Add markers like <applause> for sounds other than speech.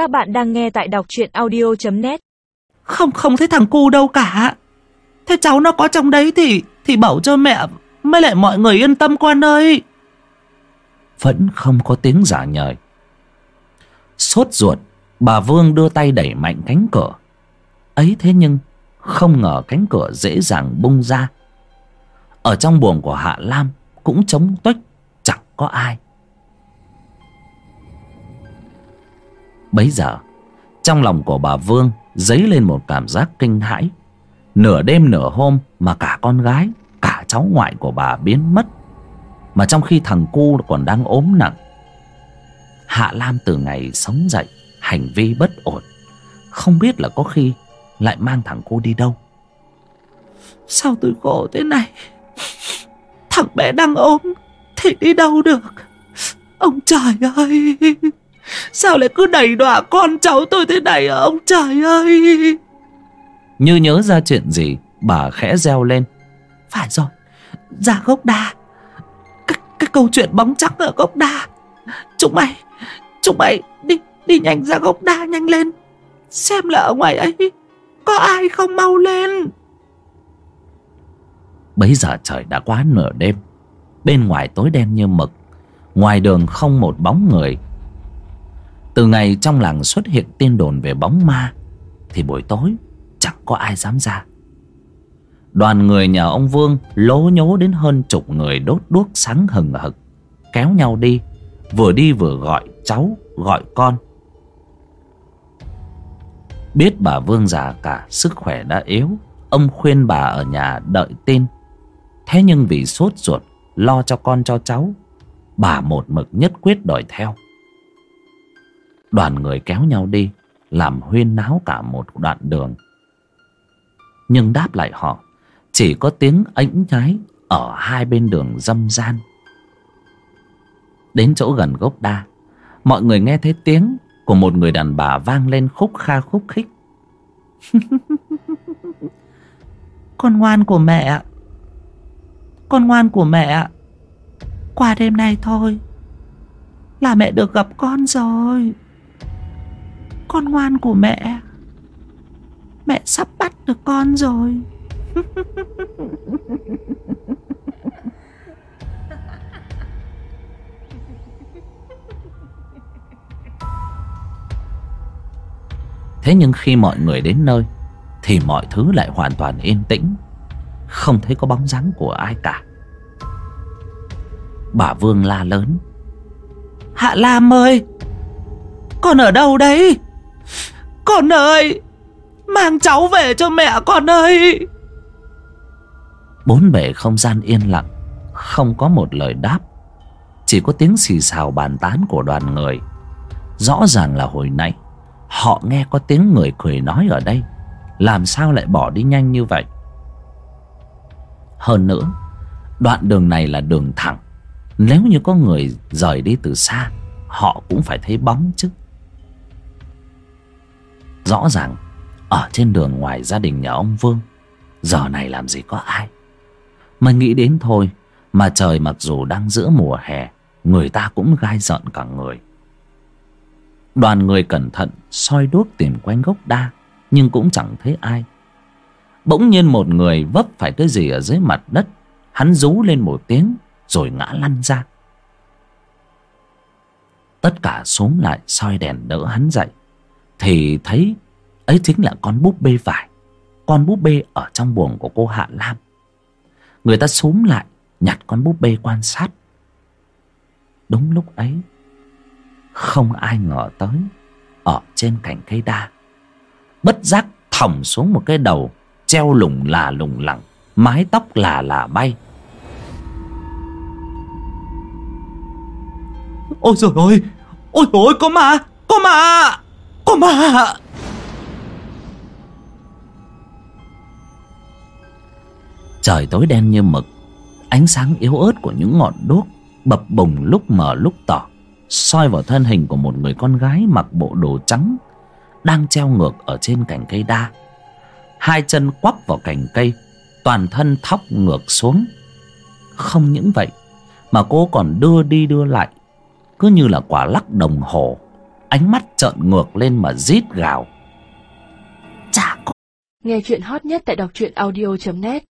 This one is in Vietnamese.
Các bạn đang nghe tại đọc truyện audio.net Không không thấy thằng cu đâu cả. Thế cháu nó có trong đấy thì Thì bảo cho mẹ Mới lại mọi người yên tâm con ơi. Vẫn không có tiếng giả nhời. Sốt ruột Bà Vương đưa tay đẩy mạnh cánh cửa. Ấy thế nhưng Không ngờ cánh cửa dễ dàng bung ra. Ở trong buồng của Hạ Lam Cũng trống tuếch Chẳng có ai Bấy giờ, Trong lòng của bà Vương Dấy lên một cảm giác kinh hãi. Nửa đêm nửa hôm Mà cả con gái, Cả cháu ngoại của bà biến mất. Mà trong khi thằng cu còn đang ốm nặng, Hạ Lam từ ngày sống dậy, Hành vi bất ổn. Không biết là có khi Lại mang thằng cu đi đâu. Sao tôi khổ thế này? Thằng bé đang ốm Thì đi đâu được? Ông trời ơi! Sao lại cứ đẩy đọa con cháu tôi thế này hả ông trời ơi? Như nhớ ra chuyện gì Bà khẽ reo lên. Phải rồi Ra gốc đa. Cái, cái câu chuyện bóng trắng ở gốc đa. Chúng mày Chúng mày đi đi nhanh ra gốc đa nhanh lên. Xem là ở ngoài ấy Có ai không mau lên? Bấy giờ trời đã quá nửa đêm. Bên ngoài tối đen như mực. Ngoài đường không một bóng người từ ngày trong làng xuất hiện tin đồn về bóng ma, Thì buổi tối chẳng có ai dám ra. Đoàn người nhà ông Vương lố nhố đến hơn chục người đốt đuốc sáng hừng hực, Kéo nhau đi, Vừa đi vừa gọi cháu, gọi con. Biết bà Vương già cả sức khỏe đã yếu, Ông khuyên bà ở nhà đợi tin. Thế nhưng vì sốt ruột, Lo cho con cho cháu, Bà một mực nhất quyết đòi theo đoàn người kéo nhau đi, làm huyên náo cả một đoạn đường. Nhưng đáp lại họ, chỉ có tiếng ếnh nhái ở hai bên đường dâm gian. Đến chỗ gần gốc đa, mọi người nghe thấy tiếng của một người đàn bà vang lên khúc kha khúc khích. <laughs> Con ngoan của mẹ con ngoan của mẹ qua đêm nay thôi, là mẹ được gặp con rồi con ngoan của mẹ. Mẹ sắp bắt được con rồi. Thế nhưng khi mọi người đến nơi Thì mọi thứ lại hoàn toàn yên tĩnh. Không thấy có bóng dáng của ai cả. Bà Vương la lớn. Hạ Lam ơi Con ở đâu đấy con ơi, Mang cháu về cho mẹ con ơi. Bốn bể không gian yên lặng, Không có một lời đáp. Chỉ có tiếng xì xào bàn tán của đoàn người. Rõ ràng là hồi nãy, Họ nghe có tiếng người cười nói ở đây. Làm sao lại bỏ đi nhanh như vậy? Hơn nữa, Đoạn đường này là đường thẳng. Nếu như có người rời đi từ xa, Họ cũng phải thấy bóng chứ. Rõ ràng, Ở trên đường ngoài gia đình nhà ông Vương, Giờ này làm gì có ai. Mà nghĩ đến thôi, Mà trời mặc dù đang giữa mùa hè, Người ta cũng gai giận cả người. Đoàn người cẩn thận soi đuốc tìm quanh gốc đa, Nhưng cũng chẳng thấy ai. Bỗng nhiên một người vấp phải cái gì ở dưới mặt đất, Hắn rú lên một tiếng, Rồi ngã lăn ra. Tất cả xuống lại, soi đèn đỡ hắn dậy thì thấy ấy chính là con búp bê vải, con búp bê ở trong buồng của cô hạ lam. Người ta xúm lại, nhặt con búp bê quan sát. Đúng lúc ấy, không ai ngờ tới, ở trên cành cây đa, bất giác thòng xuống một cái đầu, treo lủng là lủng lẳng, mái tóc là là bay. Ôi rồi ôi ôi ôi có ma có ma! Có Trời tối đen như mực, Ánh sáng yếu ớt của những ngọn đuốc Bập bùng lúc mở lúc tỏ, soi vào thân hình của một người con gái mặc bộ đồ trắng đang treo ngược ở trên cành cây đa. Hai chân quắp vào cành cây, toàn thân thóc ngược xuống. Không những vậy, mà cô còn đưa đi đưa lại, cứ như là quả lắc đồng hồ ánh mắt trợn ngược lên mà rít gào. Chả có. Nghe chuyện hot nhất tại đọc truyện audio.net